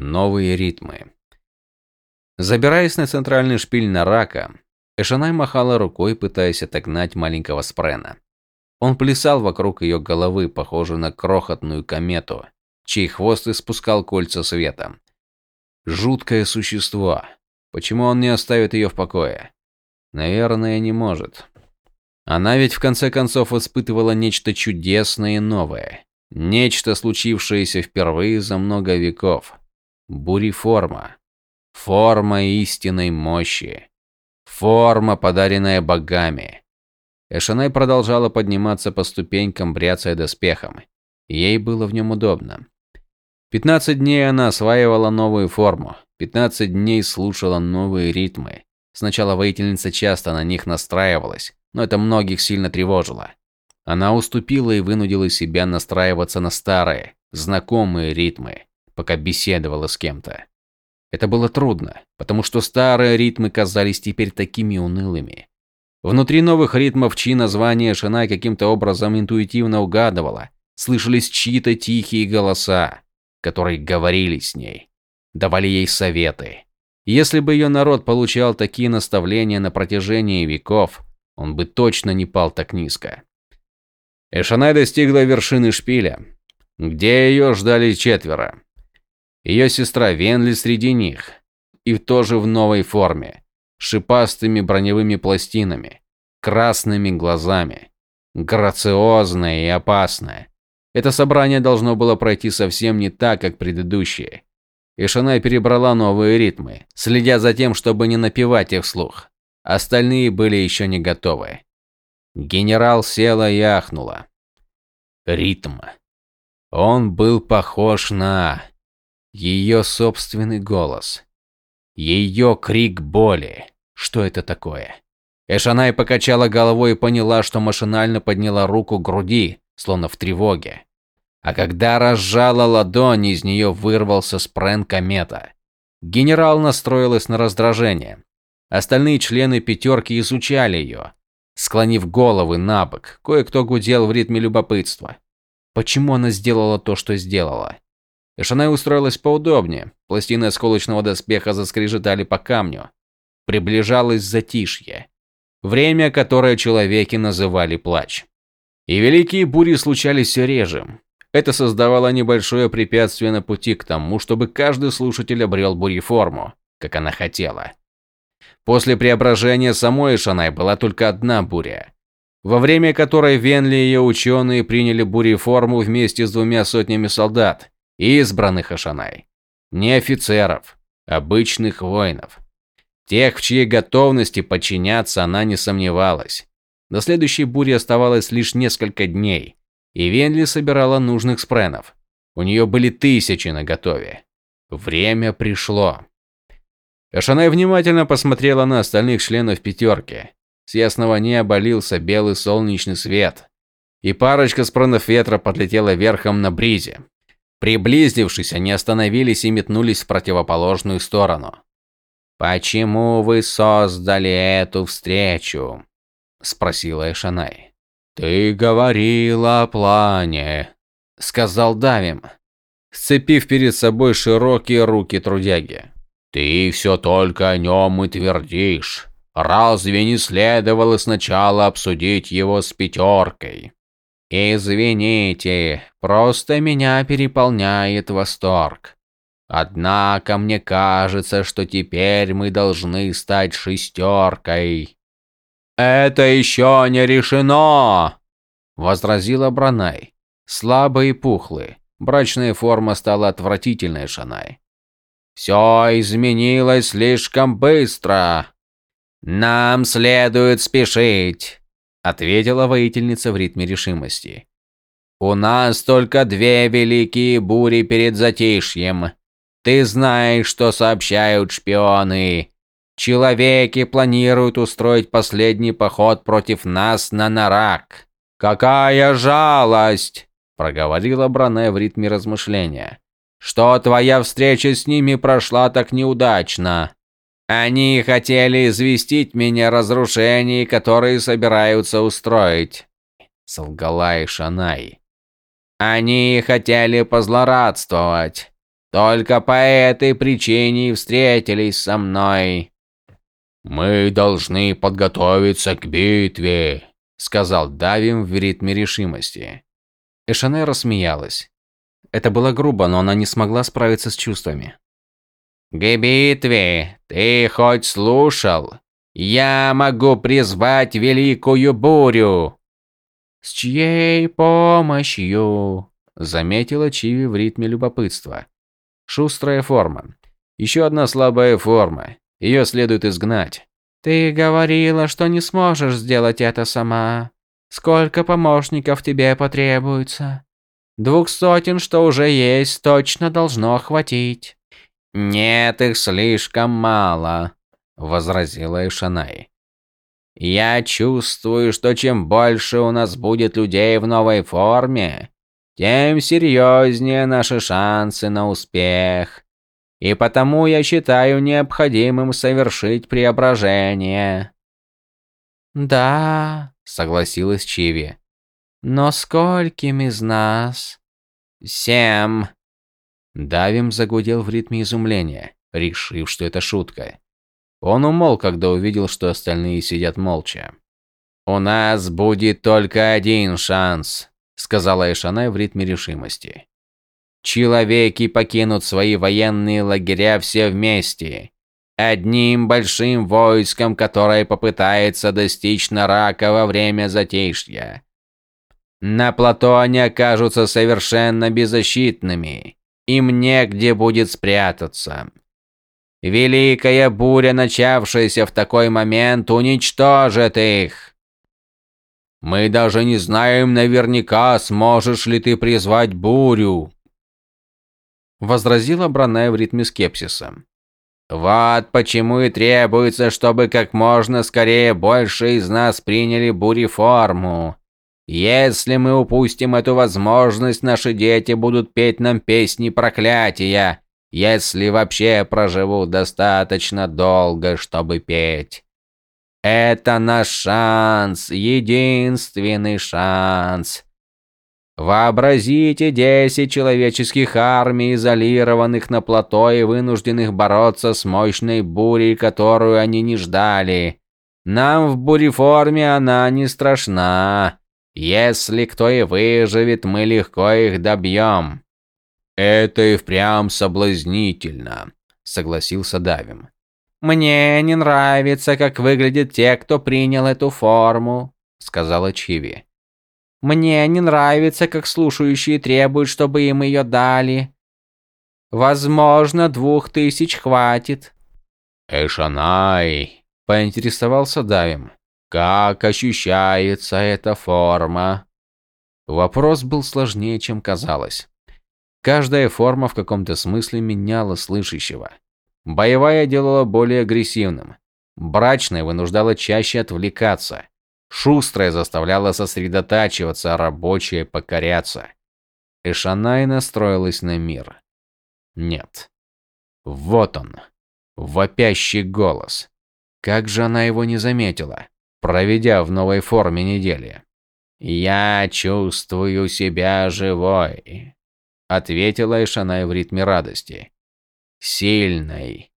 Новые ритмы. Забираясь на центральный шпиль на рака, Эшанай махала рукой, пытаясь отогнать маленького спрена. Он плясал вокруг ее головы, похожий на крохотную комету, чей хвост испускал кольца света. Жуткое существо. Почему он не оставит ее в покое? Наверное, не может. Она ведь в конце концов испытывала нечто чудесное и новое. Нечто, случившееся впервые за много веков. Буриформа. Форма истинной мощи. Форма, подаренная богами. Эшанай продолжала подниматься по ступенькам, бряцая доспехом. Ей было в нем удобно. Пятнадцать дней она осваивала новую форму. Пятнадцать дней слушала новые ритмы. Сначала воительница часто на них настраивалась, но это многих сильно тревожило. Она уступила и вынудила себя настраиваться на старые, знакомые ритмы, пока беседовала с кем-то. Это было трудно, потому что старые ритмы казались теперь такими унылыми. Внутри новых ритмов, чьи названия Шанай каким-то образом интуитивно угадывала, слышались чьи-то тихие голоса, которые говорили с ней, давали ей советы. Если бы ее народ получал такие наставления на протяжении веков, он бы точно не пал так низко. Эшанай достигла вершины шпиля, где ее ждали четверо. Ее сестра Венли среди них, и тоже в новой форме, шипастыми броневыми пластинами, красными глазами, грациозная и опасная. Это собрание должно было пройти совсем не так, как предыдущие. И Шанай перебрала новые ритмы, следя за тем, чтобы не напевать их вслух. Остальные были еще не готовы. Генерал села и ахнула. Ритм. Он был похож на ее собственный голос. Ее крик боли. Что это такое? Эшанай покачала головой и поняла, что машинально подняла руку к груди, словно в тревоге. А когда разжала ладонь, из нее вырвался спрен комета. Генерал настроилась на раздражение. Остальные члены пятерки изучали ее, склонив головы на бок. Кое-кто гудел в ритме любопытства. Почему она сделала то, что сделала? Эшанай устроилась поудобнее. Пластины осколочного доспеха заскрежетали по камню. Приближалось затишье. Время, которое человеки называли плач. И великие бури случались все реже. Это создавало небольшое препятствие на пути к тому, чтобы каждый слушатель обрел буриформу, как она хотела. После преображения самой Эшанай была только одна буря, во время которой Венли и ее ученые приняли буриформу вместе с двумя сотнями солдат избранных Ашанай. Не офицеров, обычных воинов. Тех, в чьей готовности подчиняться она не сомневалась. До следующей бури оставалось лишь несколько дней, и Венли собирала нужных спренов. У нее были тысячи наготове. Время пришло. Ашанай внимательно посмотрела на остальных членов пятерки. С ясного неба лился белый солнечный свет, и парочка спренов ветра подлетела верхом на бризе. Приблизившись, они остановились и метнулись в противоположную сторону. «Почему вы создали эту встречу?» – спросила Эшанай. «Ты говорила о плане», – сказал Давим, сцепив перед собой широкие руки трудяги. «Ты все только о нем и твердишь. Разве не следовало сначала обсудить его с пятеркой?» Извините, просто меня переполняет восторг. Однако мне кажется, что теперь мы должны стать шестеркой. Это еще не решено, возразила Бранай. Слабый и пухлый. Брачная форма стала отвратительной Шанай. Все изменилось слишком быстро. Нам следует спешить ответила воительница в ритме решимости. У нас только две великие бури перед затишьем. Ты знаешь, что сообщают шпионы. Человеки планируют устроить последний поход против нас на Нарак. Какая жалость, проговорила Бране в ритме размышления. Что твоя встреча с ними прошла так неудачно. Они хотели известить меня о разрушении, которые собираются устроить. Солгала и Шанай. Они хотели позлорадствовать. Только по этой причине и встретились со мной. Мы должны подготовиться к битве, сказал Давим в ритме решимости. Эшане рассмеялась. Это было грубо, но она не смогла справиться с чувствами. «К битве! Ты хоть слушал? Я могу призвать великую бурю!» «С чьей помощью?» – заметила Чиви в ритме любопытства. «Шустрая форма. Еще одна слабая форма. Ее следует изгнать». «Ты говорила, что не сможешь сделать это сама. Сколько помощников тебе потребуется?» «Двух сотен, что уже есть, точно должно хватить». «Нет, их слишком мало», – возразила Ишанай. «Я чувствую, что чем больше у нас будет людей в новой форме, тем серьезнее наши шансы на успех. И потому я считаю необходимым совершить преображение». «Да», – согласилась Чиви. «Но скольким из нас?» «Семь», Давим загудел в ритме изумления, решив, что это шутка. Он умолк, когда увидел, что остальные сидят молча. «У нас будет только один шанс», – сказала Эшанай в ритме решимости. «Человеки покинут свои военные лагеря все вместе, одним большим войском, которое попытается достичь Нарака во время затишья. На плато они окажутся совершенно беззащитными им негде будет спрятаться. Великая буря, начавшаяся в такой момент, уничтожит их. Мы даже не знаем наверняка, сможешь ли ты призвать бурю. Возразила Бранай в ритме скепсиса. Вот почему и требуется, чтобы как можно скорее больше из нас приняли бури форму. Если мы упустим эту возможность, наши дети будут петь нам песни проклятия, если вообще проживут достаточно долго, чтобы петь. Это наш шанс, единственный шанс. Вообразите десять человеческих армий, изолированных на плато и вынужденных бороться с мощной бурей, которую они не ждали. Нам в буреформе она не страшна. Если кто и выживет, мы легко их добьем». «Это и впрямь соблазнительно», — согласился Давим. «Мне не нравится, как выглядят те, кто принял эту форму», — сказала Чиви. «Мне не нравится, как слушающие требуют, чтобы им ее дали. Возможно, двух тысяч хватит». «Эшанай», — поинтересовался Давим. Как ощущается эта форма? Вопрос был сложнее, чем казалось. Каждая форма в каком-то смысле меняла слышащего. Боевая делала более агрессивным. Брачная вынуждала чаще отвлекаться. Шустрая заставляла сосредотачиваться, а рабочая покоряться. Эшанай настроилась на мир. Нет. Вот он. Вопящий голос. Как же она его не заметила? Проведя в новой форме недели. «Я чувствую себя живой», — ответила Ишанай в ритме радости. «Сильной.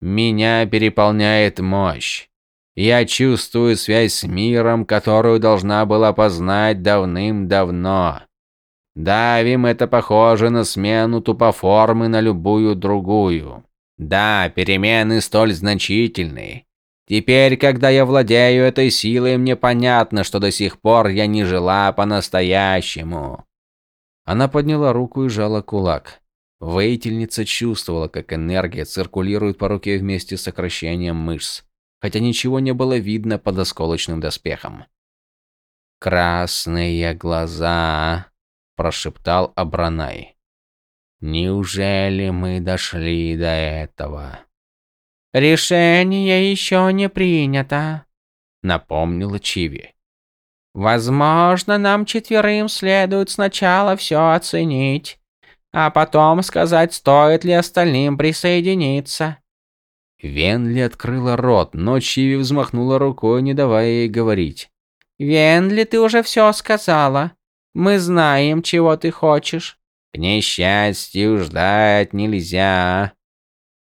Меня переполняет мощь. Я чувствую связь с миром, которую должна была познать давным-давно. Давим это похоже на смену тупоформы на любую другую. Да, перемены столь значительные, Теперь, когда я владею этой силой, мне понятно, что до сих пор я не жила по-настоящему. Она подняла руку и сжала кулак. Воительница чувствовала, как энергия циркулирует по руке вместе с сокращением мышц, хотя ничего не было видно под осколочным доспехом. «Красные глаза», – прошептал Абранай. «Неужели мы дошли до этого?» «Решение еще не принято», — напомнила Чиви. «Возможно, нам четверым следует сначала все оценить, а потом сказать, стоит ли остальным присоединиться». Венли открыла рот, но Чиви взмахнула рукой, не давая ей говорить. «Венли, ты уже все сказала. Мы знаем, чего ты хочешь. К несчастью, ждать нельзя,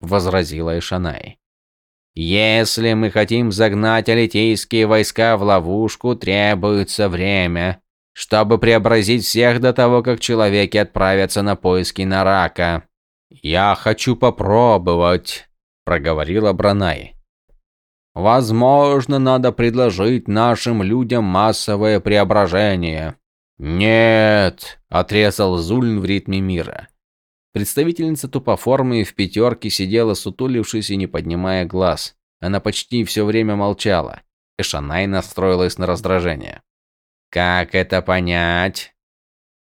возразила Ишанай. Если мы хотим загнать алитейские войска в ловушку, требуется время, чтобы преобразить всех до того, как человеки отправятся на поиски Нарака. Я хочу попробовать, проговорила Бранай. Возможно, надо предложить нашим людям массовое преображение. Нет, отрезал Зульн в ритме мира. Представительница тупоформы в пятерке сидела сутулившись и не поднимая глаз. Она почти все время молчала. Эшанай настроилась на раздражение. «Как это понять?»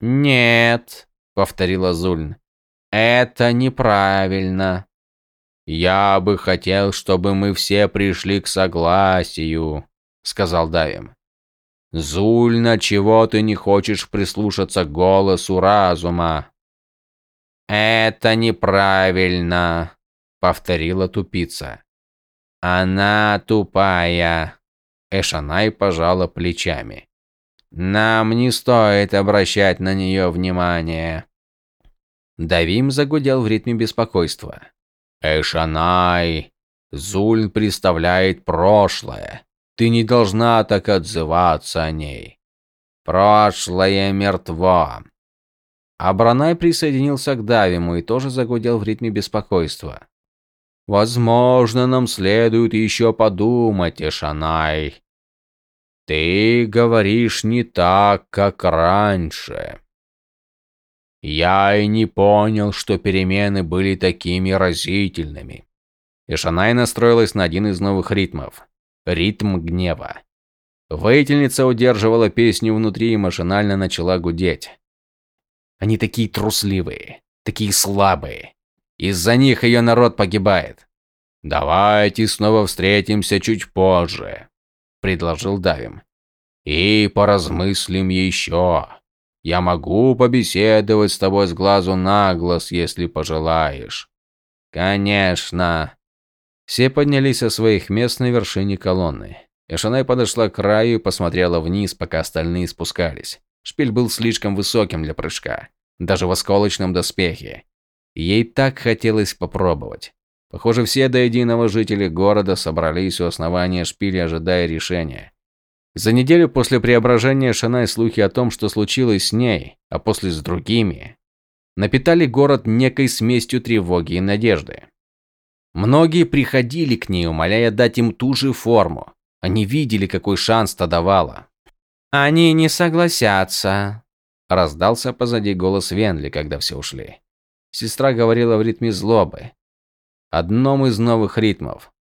«Нет», — повторила Зульн. «Это неправильно. Я бы хотел, чтобы мы все пришли к согласию», — сказал Давим. «Зульна, чего ты не хочешь прислушаться к голосу разума?» «Это неправильно», — повторила тупица. «Она тупая», — Эшанай пожала плечами. «Нам не стоит обращать на нее внимание». Давим загудел в ритме беспокойства. «Эшанай, Зульн представляет прошлое. Ты не должна так отзываться о ней. Прошлое мертво. Абранай присоединился к Давиму и тоже загудел в ритме беспокойства. «Возможно, нам следует еще подумать, Эшанай. Ты говоришь не так, как раньше. Я и не понял, что перемены были такими разительными». Эшанай настроилась на один из новых ритмов – ритм гнева. Воительница удерживала песню внутри и машинально начала гудеть. Они такие трусливые, такие слабые. Из-за них ее народ погибает. Давайте снова встретимся чуть позже, предложил Давим. И поразмыслим еще. Я могу побеседовать с тобой с глазу на глаз, если пожелаешь. Конечно. Все поднялись со своих мест на вершине колонны. Эшанай подошла к краю и посмотрела вниз, пока остальные спускались. Шпиль был слишком высоким для прыжка, даже в осколочном доспехе. Ей так хотелось попробовать. Похоже, все до единого жители города собрались у основания шпиля, ожидая решения. За неделю после преображения Шанай слухи о том, что случилось с ней, а после с другими, напитали город некой смесью тревоги и надежды. Многие приходили к ней, умоляя дать им ту же форму. Они видели, какой шанс та давала. «Они не согласятся», – раздался позади голос Венли, когда все ушли. Сестра говорила в ритме злобы. Одном из новых ритмов.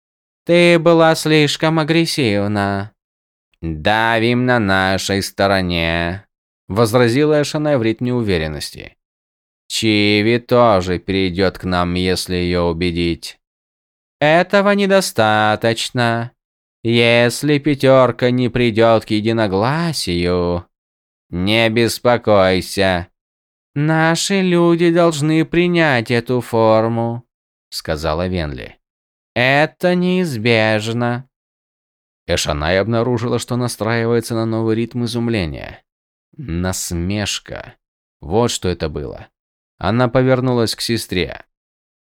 «Ты была слишком агрессивна». «Давим на нашей стороне», – возразила Эшанай в ритме уверенности. «Чиви тоже перейдет к нам, если ее убедить». «Этого недостаточно», если пятерка не придет к единогласию, не беспокойся. Наши люди должны принять эту форму, сказала Венли. Это неизбежно. Эшанай обнаружила, что настраивается на новый ритм изумления. Насмешка. Вот что это было. Она повернулась к сестре.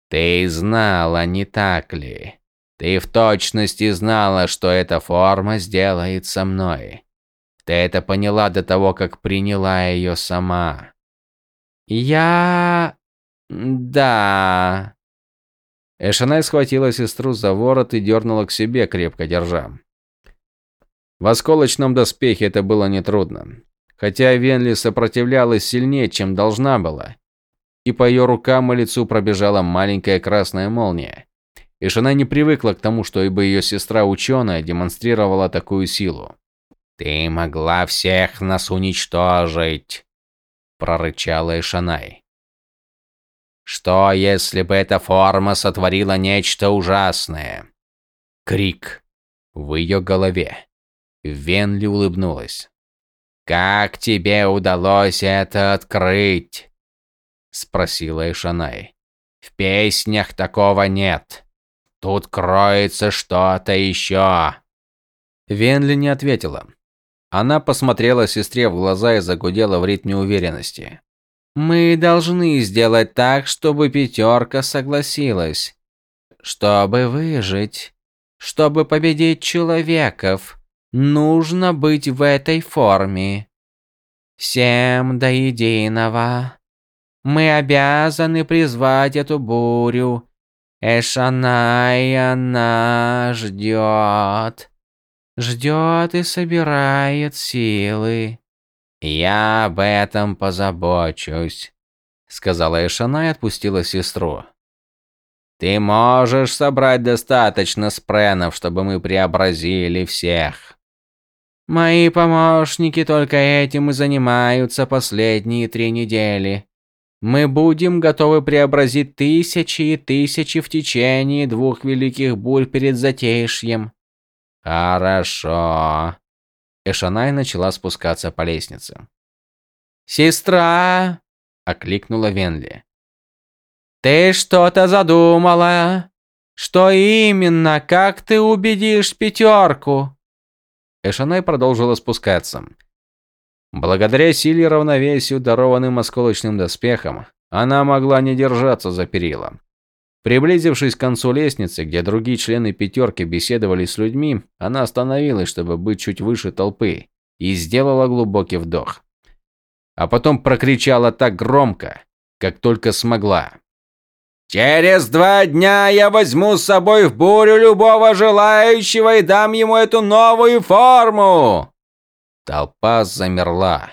Ты знала, не так ли? Ты в точности знала, что эта форма сделает со мной. Ты это поняла до того, как приняла ее сама. Я... да... Эшанай схватила сестру за ворот и дернула к себе, крепко держа. В осколочном доспехе это было нетрудно. Хотя Венли сопротивлялась сильнее, чем должна была. И по ее рукам и лицу пробежала маленькая красная молния. И жена не привыкла к тому, что ибо ее сестра-ученая демонстрировала такую силу. «Ты могла всех нас уничтожить!» – прорычала Эшанай. «Что, если бы эта форма сотворила нечто ужасное?» Крик в ее голове. Венли улыбнулась. «Как тебе удалось это открыть?» – спросила Эшанай. «В песнях такого нет. Тут кроется что-то еще. Венли не ответила. Она посмотрела сестре в глаза и загудела в ритме уверенности. Мы должны сделать так, чтобы пятерка согласилась. Чтобы выжить, чтобы победить человеков, нужно быть в этой форме. Всем до единого. Мы обязаны призвать эту бурю. Эшанай она ждет. Ждет и собирает силы. «Я об этом позабочусь», — сказала Эшана и отпустила сестру. «Ты можешь собрать достаточно спренов, чтобы мы преобразили всех». «Мои помощники только этим и занимаются последние три недели. Мы будем готовы преобразить тысячи и тысячи в течение двух великих бурь перед затейшьем». «Хорошо», Эшанай начала спускаться по лестнице. «Сестра!» – окликнула Венли. «Ты что-то задумала? Что именно? Как ты убедишь пятерку?» Эшанай продолжила спускаться. Благодаря силе равновесию, дарованным осколочным доспехом, она могла не держаться за перила. Приблизившись к концу лестницы, где другие члены пятерки беседовали с людьми, она остановилась, чтобы быть чуть выше толпы, и сделала глубокий вдох. А потом прокричала так громко, как только смогла. «Через два дня я возьму с собой в бурю любого желающего и дам ему эту новую форму!» Толпа замерла.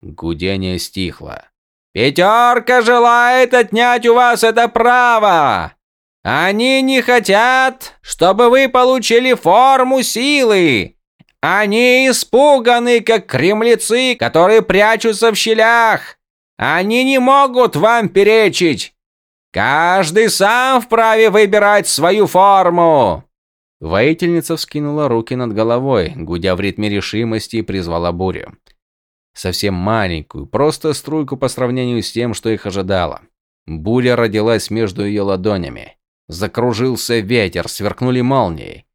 Гудение стихло. Пятерка желает отнять у вас это право. Они не хотят, чтобы вы получили форму силы. Они испуганы, как кремлецы, которые прячутся в щелях. Они не могут вам перечить. Каждый сам вправе выбирать свою форму. Воительница вскинула руки над головой, гудя в ритме решимости и призвала бурю совсем маленькую, просто струйку по сравнению с тем, что их ожидало. Буря родилась между ее ладонями. Закружился ветер, сверкнули молнии.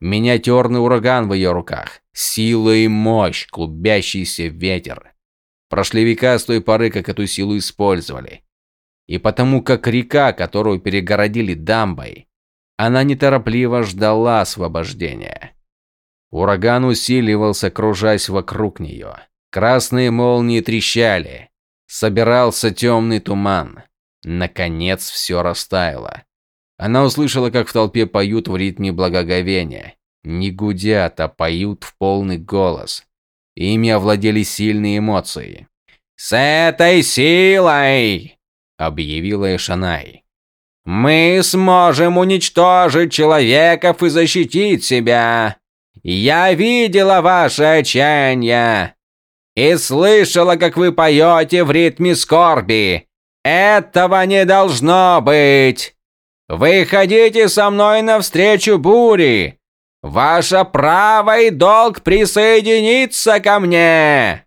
Миниатюрный ураган в ее руках. Сила и мощь, клубящийся ветер. Прошли века с той поры, как эту силу использовали. И потому как река, которую перегородили дамбой, она неторопливо ждала освобождения. Ураган усиливался, кружась вокруг нее. Красные молнии трещали. Собирался темный туман. Наконец все растаяло. Она услышала, как в толпе поют в ритме благоговения. Не гудят, а поют в полный голос. Ими овладели сильные эмоции. «С этой силой!» – объявила Эшанай. «Мы сможем уничтожить человеков и защитить себя! Я видела ваше отчаяние! и слышала, как вы поете в ритме скорби. Этого не должно быть. Вы ходите со мной навстречу бури. Ваше право и долг присоединиться ко мне.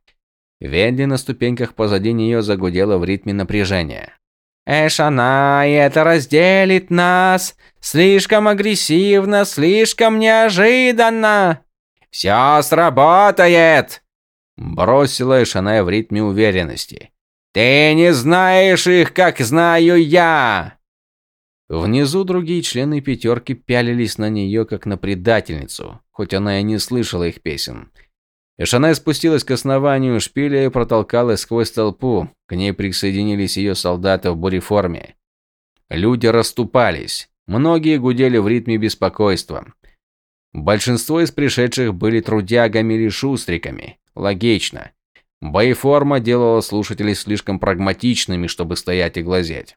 Венди на ступеньках позади нее загудела в ритме напряжения. Эшана, это разделит нас. Слишком агрессивно, слишком неожиданно. Все сработает. Бросила Эшаная в ритме уверенности. «Ты не знаешь их, как знаю я!» Внизу другие члены пятерки пялились на нее, как на предательницу, хоть она и не слышала их песен. Эшаная спустилась к основанию шпиля и протолкалась сквозь толпу. К ней присоединились ее солдаты в буреформе. Люди расступались. Многие гудели в ритме беспокойства. Большинство из пришедших были трудягами или шустриками. Логично. Боеформа делала слушателей слишком прагматичными, чтобы стоять и глазеть.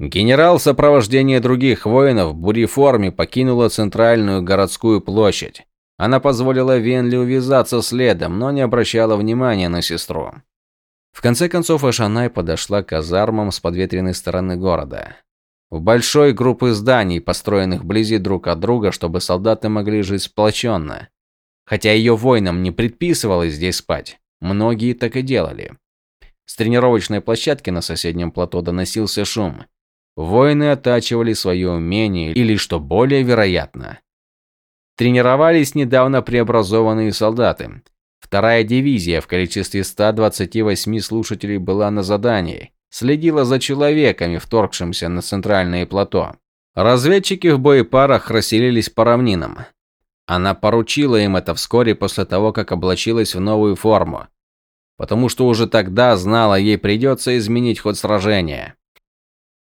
Генерал в сопровождении других воинов в буреформе покинула центральную городскую площадь. Она позволила Венли увязаться следом, но не обращала внимания на сестру. В конце концов Ашанай подошла к казармам с подветренной стороны города. В большой группы зданий, построенных вблизи друг от друга, чтобы солдаты могли жить сплоченно. Хотя ее воинам не предписывалось здесь спать, многие так и делали. С тренировочной площадки на соседнем плато доносился шум. Воины оттачивали свое умение или, что более вероятно, тренировались недавно преобразованные солдаты. Вторая дивизия в количестве 128 слушателей была на задании, следила за человеками, вторгшимся на центральное плато. Разведчики в боепарах расселились по равнинам. Она поручила им это вскоре после того, как облачилась в новую форму, потому что уже тогда знала, ей придется изменить ход сражения.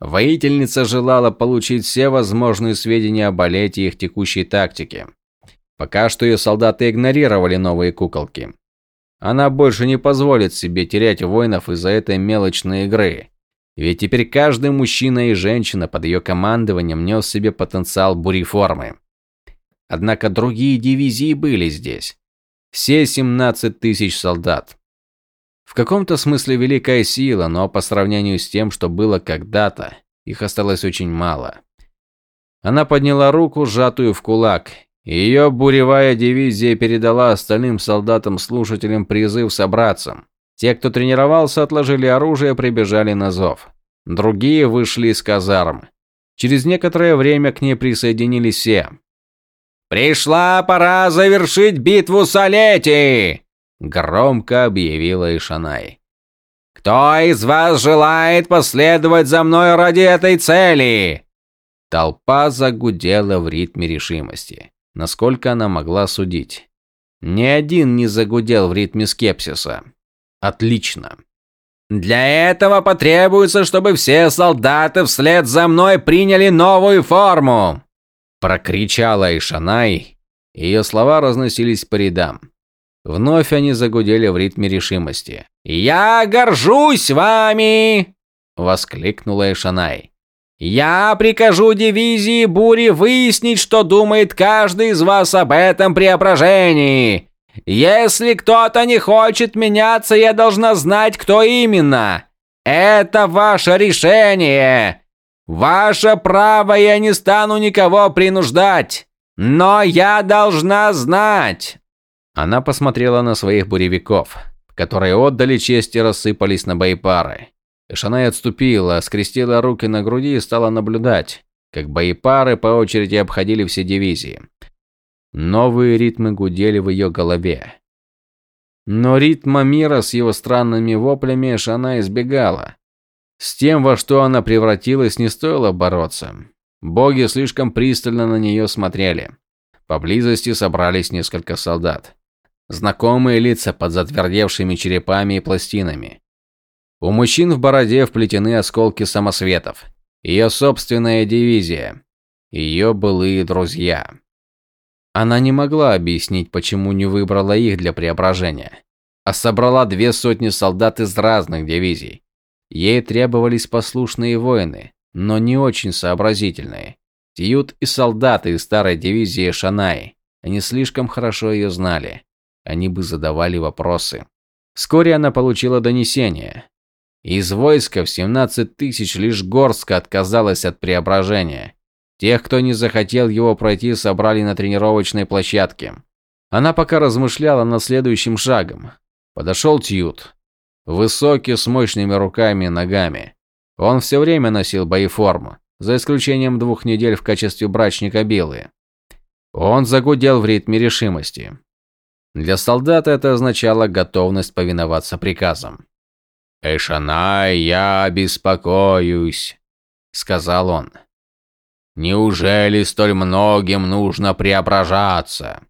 Воительница желала получить все возможные сведения об балете и их текущей тактике. Пока что ее солдаты игнорировали новые куколки. Она больше не позволит себе терять воинов из-за этой мелочной игры. Ведь теперь каждый мужчина и женщина под ее командованием нес себе потенциал буриформы. Однако другие дивизии были здесь. Все 17 тысяч солдат. В каком-то смысле великая сила, но по сравнению с тем, что было когда-то, их осталось очень мало. Она подняла руку, сжатую в кулак. Ее буревая дивизия передала остальным солдатам-слушателям призыв собраться. Те, кто тренировался, отложили оружие, прибежали на зов. Другие вышли из казарм. Через некоторое время к ней присоединились все. «Пришла пора завершить битву с Олети!» Громко объявила Ишанай. «Кто из вас желает последовать за мной ради этой цели?» Толпа загудела в ритме решимости, насколько она могла судить. Ни один не загудел в ритме скепсиса. Отлично. «Для этого потребуется, чтобы все солдаты вслед за мной приняли новую форму!» Прокричала Ишанай. Ее слова разносились по рядам. Вновь они загудели в ритме решимости. «Я горжусь вами!» – воскликнула Эшанай. «Я прикажу дивизии Бури выяснить, что думает каждый из вас об этом преображении. Если кто-то не хочет меняться, я должна знать, кто именно. Это ваше решение. Ваше право, я не стану никого принуждать. Но я должна знать. Она посмотрела на своих буревиков, которые отдали честь и рассыпались на боепары. Шанай отступила, скрестила руки на груди и стала наблюдать, как боепары по очереди обходили все дивизии. Новые ритмы гудели в ее голове. Но ритма мира с его странными воплями Шана избегала. С тем, во что она превратилась, не стоило бороться. Боги слишком пристально на нее смотрели. Поблизости собрались несколько солдат. Знакомые лица под затвердевшими черепами и пластинами. У мужчин в бороде вплетены осколки самосветов. Ее собственная дивизия. Ее былые друзья. Она не могла объяснить, почему не выбрала их для преображения, а собрала две сотни солдат из разных дивизий. Ей требовались послушные воины, но не очень сообразительные. Тьют и солдаты из старой дивизии Шанай. Они слишком хорошо ее знали они бы задавали вопросы. Вскоре она получила донесение. Из войска в 17 тысяч лишь горстка отказалась от преображения. Тех, кто не захотел его пройти, собрали на тренировочной площадке. Она пока размышляла над следующим шагом. Подошел Тьют. Высокий, с мощными руками и ногами. Он все время носил боеформу, за исключением двух недель в качестве брачника Билы. Он загудел в ритме решимости. Для солдата это означало готовность повиноваться приказам. «Эшанай, я беспокоюсь», — сказал он. «Неужели столь многим нужно преображаться?»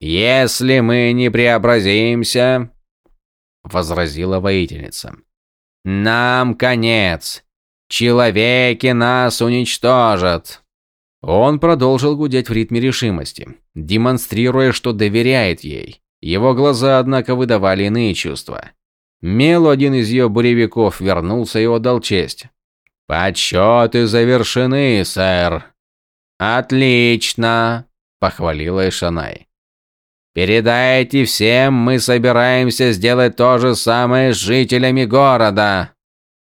«Если мы не преобразимся», — возразила воительница, — «нам конец. Человеки нас уничтожат». Он продолжил гудеть в ритме решимости, демонстрируя, что доверяет ей. Его глаза, однако, выдавали иные чувства. Мелу, один из ее буревиков, вернулся и отдал честь. «Подсчеты завершены, сэр». «Отлично», – похвалила Эшанай. «Передайте всем, мы собираемся сделать то же самое с жителями города».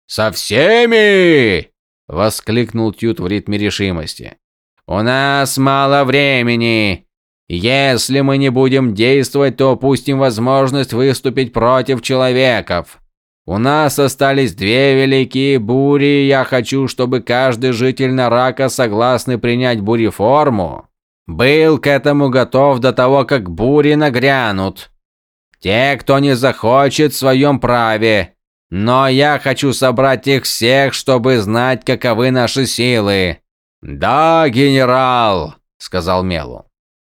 «Со всеми!» – воскликнул Тют в ритме решимости. «У нас мало времени. Если мы не будем действовать, то упустим возможность выступить против человеков. У нас остались две великие бури, и я хочу, чтобы каждый житель Нарака, согласный принять буреформу, был к этому готов до того, как бури нагрянут. Те, кто не захочет в своем праве. Но я хочу собрать их всех, чтобы знать, каковы наши силы. Да, генерал, сказал Мелу.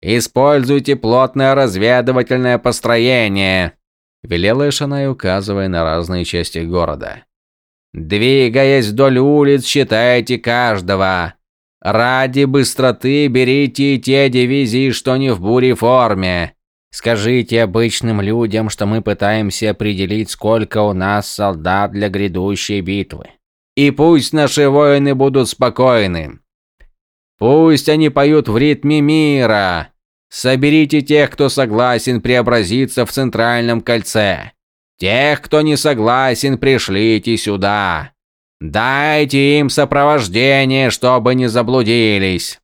Используйте плотное разведывательное построение, велела Эшанай, указывая на разные части города. Двигаясь вдоль улиц, считайте каждого. Ради быстроты берите те дивизии, что не в буре форме. Скажите обычным людям, что мы пытаемся определить, сколько у нас солдат для грядущей битвы. И пусть наши воины будут спокойны. Пусть они поют в ритме мира. Соберите тех, кто согласен преобразиться в центральном кольце. Тех, кто не согласен, пришлите сюда. Дайте им сопровождение, чтобы не заблудились.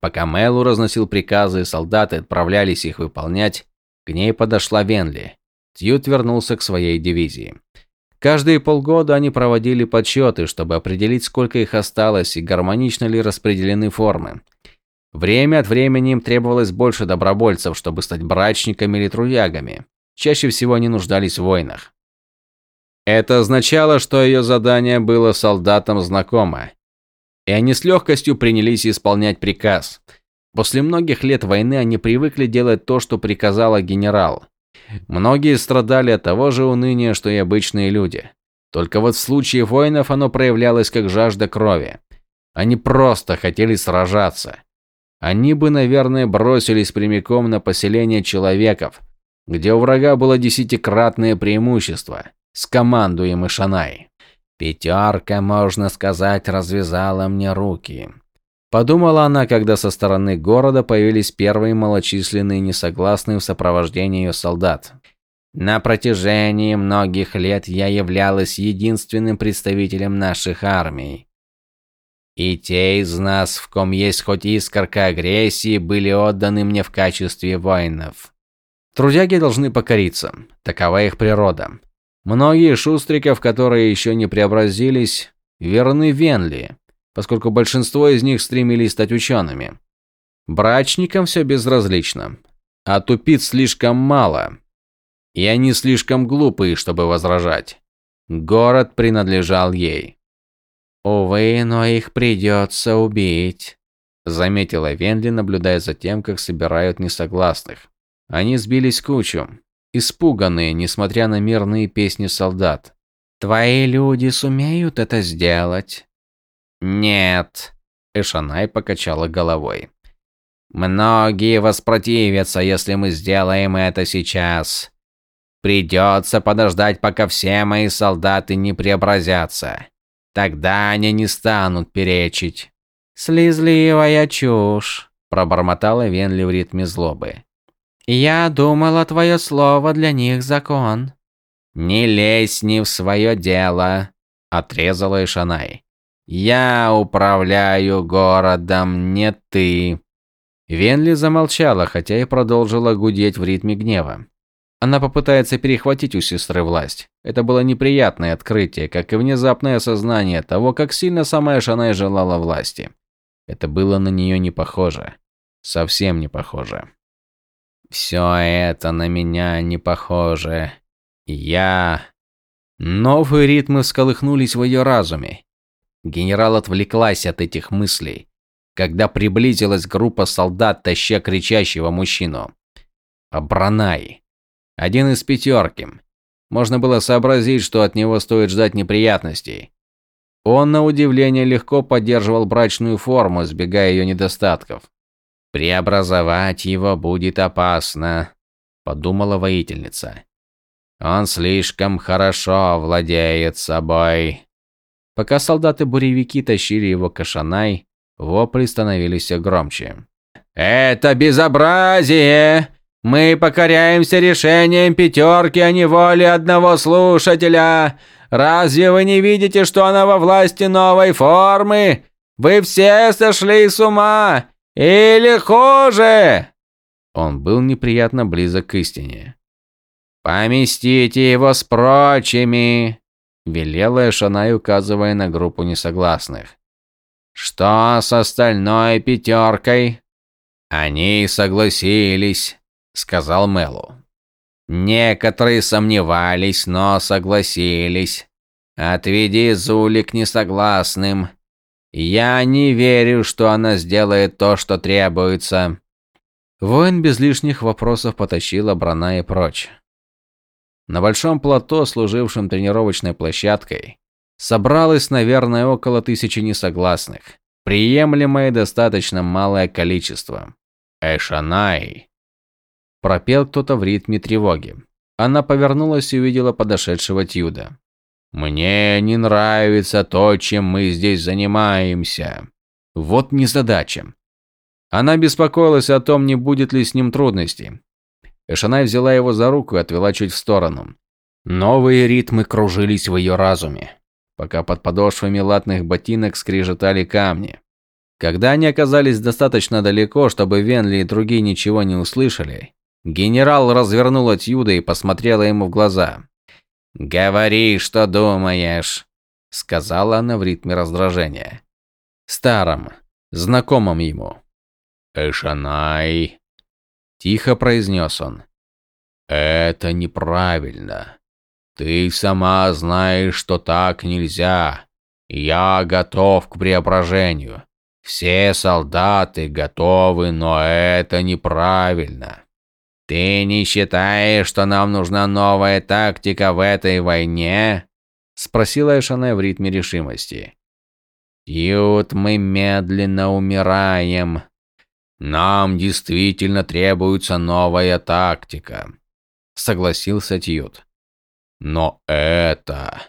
Пока Мэлу разносил приказы, солдаты отправлялись их выполнять, к ней подошла Венли. Тьют вернулся к своей дивизии. Каждые полгода они проводили подсчеты, чтобы определить, сколько их осталось и гармонично ли распределены формы. Время от времени им требовалось больше добровольцев, чтобы стать брачниками или трудягами. Чаще всего они нуждались в войнах. Это означало, что ее задание было солдатам знакомо. И они с легкостью принялись исполнять приказ. После многих лет войны они привыкли делать то, что приказала генерал. Многие страдали от того же уныния, что и обычные люди. Только вот в случае воинов оно проявлялось как жажда крови. Они просто хотели сражаться. Они бы, наверное, бросились прямиком на поселение человеков, где у врага было десятикратное преимущество, с командуем Ишанай. Пятерка, можно сказать, развязала мне руки. Подумала она, когда со стороны города появились первые малочисленные несогласные в сопровождении ее солдат. На протяжении многих лет я являлась единственным представителем наших армий. И те из нас, в ком есть хоть искорка агрессии, были отданы мне в качестве воинов. Трудяги должны покориться. Такова их природа. Многие шустриков, которые еще не преобразились, верны Венли, поскольку большинство из них стремились стать учеными. Брачникам все безразлично, а тупиц слишком мало, и они слишком глупые, чтобы возражать. Город принадлежал ей. «Увы, но их придется убить», – заметила Венли, наблюдая за тем, как собирают несогласных. Они сбились кучу, испуганные, несмотря на мирные песни солдат. «Твои люди сумеют это сделать?» «Нет», – Эшанай покачала головой. «Многие воспротивятся, если мы сделаем это сейчас. Придется подождать, пока все мои солдаты не преобразятся. Тогда они не станут перечить». «Слизливая чушь», – пробормотала Венли в ритме злобы. «Я думала, твое слово для них закон». «Не лезь не в свое дело», – отрезала Ишанай. «Я управляю городом, не ты». Венли замолчала, хотя и продолжила гудеть в ритме гнева. Она попытается перехватить у сестры власть. Это было неприятное открытие, как и внезапное осознание того, как сильно сама Шанай желала власти. Это было на нее не похоже. Совсем не похоже. Все это на меня не похоже. Я... Новые ритмы всколыхнулись в ее разуме. Генерал отвлеклась от этих мыслей, когда приблизилась группа солдат, таща кричащего мужчину. Абранай. Один из пятерки. Можно было сообразить, что от него стоит ждать неприятностей. Он, на удивление, легко поддерживал брачную форму, избегая ее недостатков. «Преобразовать его будет опасно», – подумала воительница. «Он слишком хорошо владеет собой». Пока солдаты-буревики тащили его к Ашанай, вопли становились все громче. «Это безобразие! Мы покоряемся решениям пятерки, а не воле одного слушателя! Разве вы не видите, что она во власти новой формы? Вы все сошли с ума! Или хуже!» Он был неприятно близок к истине. «Поместите его с прочими!» – велела Эшанай, указывая на группу несогласных. «Что с остальной пятеркой?» «Они согласились», сказал Мелу. Некоторые сомневались, но согласились. Отведи Зули к несогласным. Я не верю, что она сделает то, что требуется. Воин без лишних вопросов потащил Абраная прочь. На большом плато, служившем тренировочной площадкой, собралось, наверное, около тысячи несогласных. Приемлемое достаточно малое количество. Эшанай. Пропел кто-то в ритме тревоги. Она повернулась и увидела подошедшего Тьюда. «Мне не нравится то, чем мы здесь занимаемся. Вот незадача». Она беспокоилась о том, не будет ли с ним трудностей. Эшанай взяла его за руку и отвела чуть в сторону. Новые ритмы кружились в ее разуме, пока под подошвами латных ботинок скрежетали камни. Когда они оказались достаточно далеко, чтобы Венли и другие ничего не услышали, генерал развернула Тьюда и посмотрела ему в глаза. «Говори, что думаешь», — сказала она в ритме раздражения. Старом, знакомом ему. «Эшанай», Тихо произнес он. «Это неправильно. Ты сама знаешь, что так нельзя. Я готов к преображению. Все солдаты готовы, но это неправильно. Ты не считаешь, что нам нужна новая тактика в этой войне?» Спросила Эшане в ритме решимости. «Ют, мы медленно умираем. Нам действительно требуется новая тактика, согласился Тьют. Но это...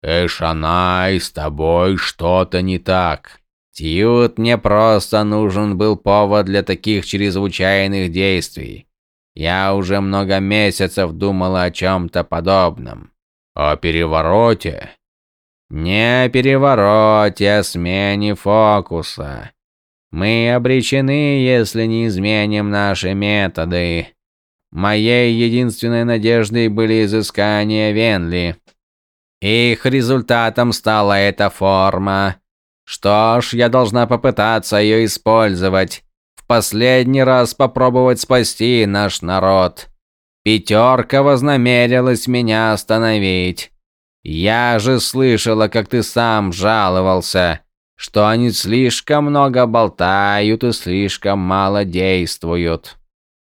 Эшанай, с тобой что-то не так. Тьют, мне просто нужен был повод для таких чрезвычайных действий. Я уже много месяцев думала о чем-то подобном. О перевороте? Не о перевороте, а смене фокуса. Мы обречены, если не изменим наши методы. Моей единственной надеждой были изыскания Венли. Их результатом стала эта форма. Что ж, я должна попытаться ее использовать. Последний раз попробовать спасти наш народ. Пятерка вознамерилась меня остановить. Я же слышала, как ты сам жаловался что они слишком много болтают и слишком мало действуют.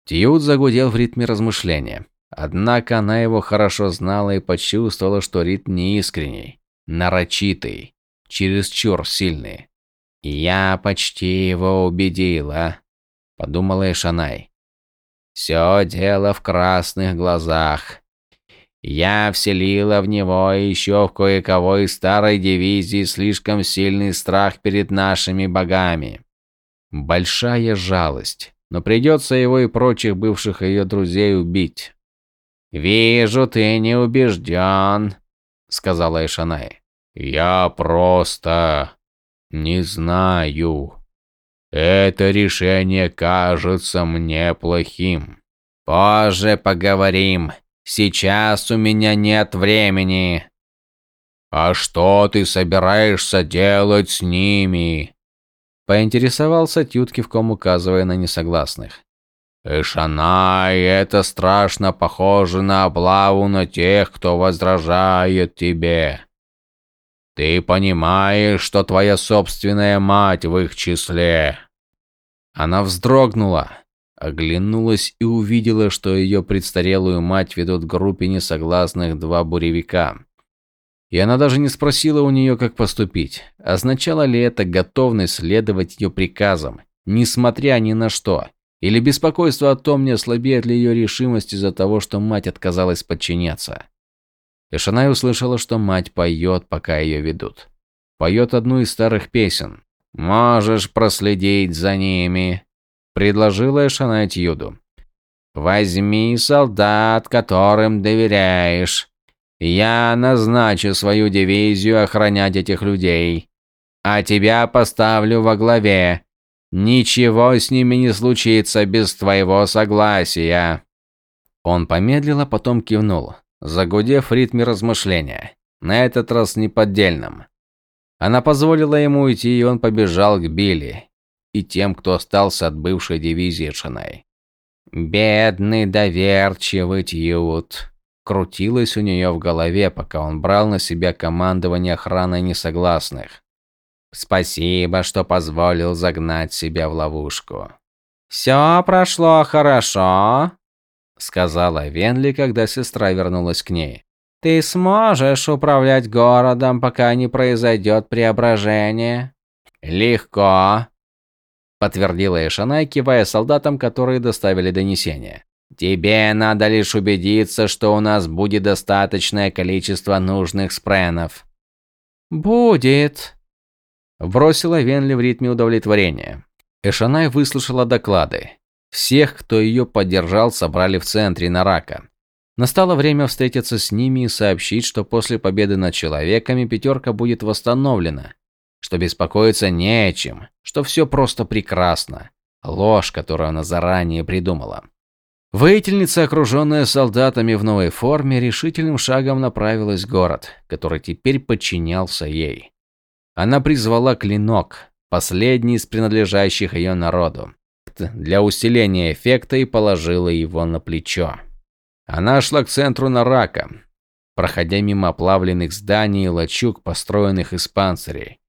Тьют загудел в ритме размышления. Однако она его хорошо знала и почувствовала, что ритм неискренний, нарочитый, чересчур сильный. «Я почти его убедила», – подумала Эшанай. «Все дело в красных глазах. Я вселила в него еще в кое-кого из старой дивизии слишком сильный страх перед нашими богами. Большая жалость, но придется его и прочих бывших ее друзей убить. «Вижу, ты не убежден», — сказала Эшанай. «Я просто не знаю. Это решение кажется мне плохим. Позже поговорим», Сейчас у меня нет времени. А что ты собираешься делать с ними? Поинтересовался Тют кивком, указывая на несогласных. Эшанай, это страшно похоже на облаву на тех, кто возражает тебе. Ты понимаешь, что твоя собственная мать в их числе. Она вздрогнула, Оглянулась и увидела, что ее предстарелую мать ведут группе несогласных два буревика. И она даже не спросила у нее, как поступить. Означало ли это готовность следовать ее приказам, несмотря ни на что? Или беспокойство о том, не ослабеет ли ее решимость из-за того, что мать отказалась подчиняться? Эшанай услышала, что мать поет, пока ее ведут. Поет одну из старых песен. «Можешь проследить за ними», предложила Эшанай Тьюду. «Возьми солдат, которым доверяешь. Я назначу свою дивизию охранять этих людей. А тебя поставлю во главе. Ничего с ними не случится без твоего согласия». Он помедлил, а потом кивнул, загудев в ритме размышления, на этот раз неподдельном. Она позволила ему уйти, и он побежал к Билли, и тем, кто остался от бывшей дивизии Шанай. Бедный доверчивый Тьют. Крутилось у нее в голове, пока он брал на себя командование охраной несогласных. Спасибо, что позволил загнать себя в ловушку. «Все прошло хорошо», — сказала Венли, когда сестра вернулась к ней. «Ты сможешь управлять городом, пока не произойдет преображение?» «Легко», — подтвердила Эшанай, кивая солдатам, которые доставили донесение. «Тебе надо лишь убедиться, что у нас будет достаточное количество нужных спренов». «Будет», Бросила Венли в ритме удовлетворения. Эшанай выслушала доклады. Всех, кто ее поддержал, собрали в центре Нарака. Настало время встретиться с ними и сообщить, что после победы над человеками пятерка будет восстановлена, что беспокоиться не о чем, что все просто прекрасно. Ложь, которую она заранее придумала. Воительница, окруженная солдатами в новой форме, решительным шагом направилась в город, который теперь подчинялся ей. Она призвала клинок, последний из принадлежащих ее народу, для усиления эффекта и положила его на плечо. Она шла к центру Нарака, проходя мимо оплавленных зданий и лачуг, построенных из панцирей.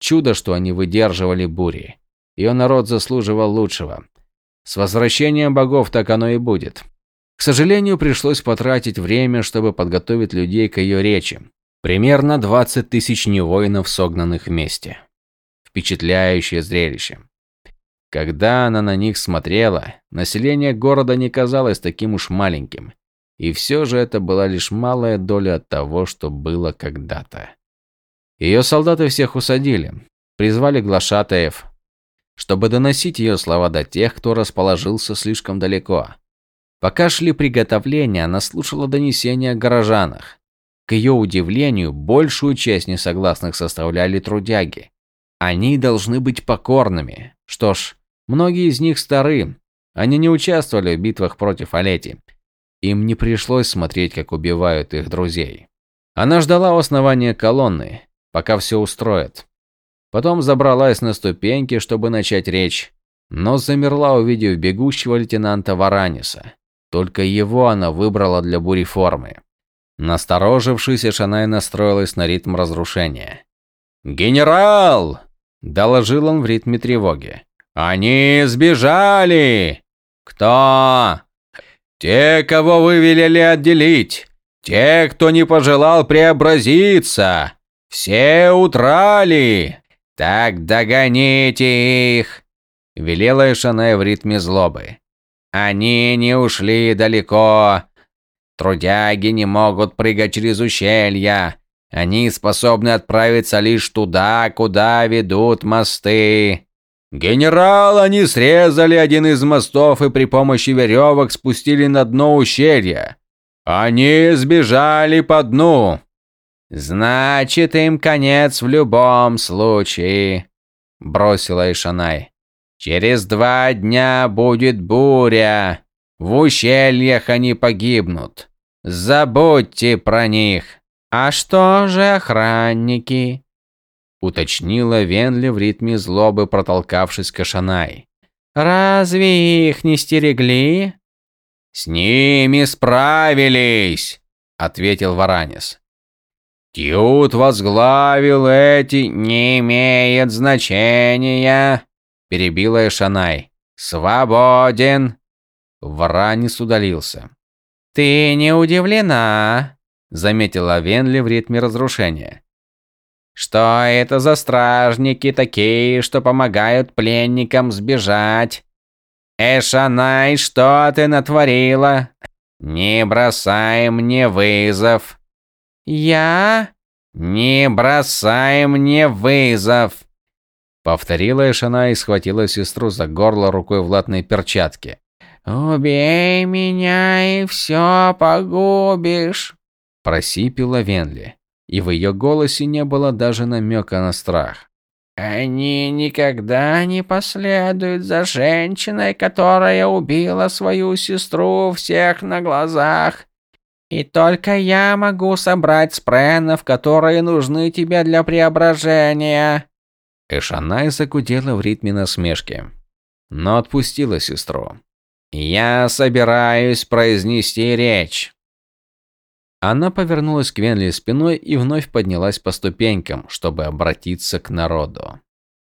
Чудо, что они выдерживали бури. Ее народ заслуживал лучшего. С возвращением богов так оно и будет. К сожалению, пришлось потратить время, чтобы подготовить людей к ее речи, Примерно 20 тысяч невоинов, согнанных вместе. Впечатляющее зрелище. Когда она на них смотрела, население города не казалось таким уж маленьким. И все же это была лишь малая доля от того, что было когда-то. Ее солдаты всех усадили, призвали глашатаев, чтобы доносить ее слова до тех, кто расположился слишком далеко. Пока шли приготовления, она слушала донесения о горожанах. К ее удивлению, большую часть несогласных составляли трудяги. Они должны быть покорными. Что ж, многие из них стары. Они не участвовали в битвах против Алети. Им не пришлось смотреть, как убивают их друзей. Она ждала основания колонны, пока все устроят. Потом забралась на ступеньки, чтобы начать речь, но замерла, увидев бегущего лейтенанта Вараниса. Только его она выбрала для бури формы. Насторожившись, Шанай настроилась на ритм разрушения. «Генерал!» – доложил он в ритме тревоги. «Они сбежали!» «Кто?» «Те, кого вы велели отделить! Те, кто не пожелал преобразиться! Все утрали! Так догоните их!» – велела Шанай в ритме злобы. «Они не ушли далеко, Трудяги не могут прыгать через ущелья. Они способны отправиться лишь туда, куда ведут мосты. Генерал, они срезали один из мостов и при помощи веревок спустили на дно ущелья. Они сбежали по дну. Значит, им конец в любом случае, бросила Ишанай. Через два дня будет буря. В ущельях они погибнут. Забудьте про них. А что же охранники? Уточнила Венли в ритме злобы, протолкавшись к Ашанай. Разве их не стерегли? С ними справились, ответил Варанис. Тют возглавил эти, не имеет значения, перебила Эшанай. Свободен. Варанис удалился. «Ты не удивлена?» – заметила Венли в ритме разрушения. «Что это за стражники такие, что помогают пленникам сбежать? Эшанай, что ты натворила? Не бросай мне вызов!» «Я?» «Не бросай мне вызов!» Повторила Эшана и схватила сестру за горло рукой в латной перчатке. «Убей меня, и все погубишь», – просипела Венли, и в ее голосе не было даже намека на страх. «Они никогда не последуют за женщиной, которая убила свою сестру всех на глазах. И только я могу собрать спренов, которые нужны тебе для преображения». Эшанай закудела в ритме насмешки, но отпустила сестру. Я собираюсь произнести речь. Она повернулась к Венли спиной и вновь поднялась по ступенькам, чтобы обратиться к народу.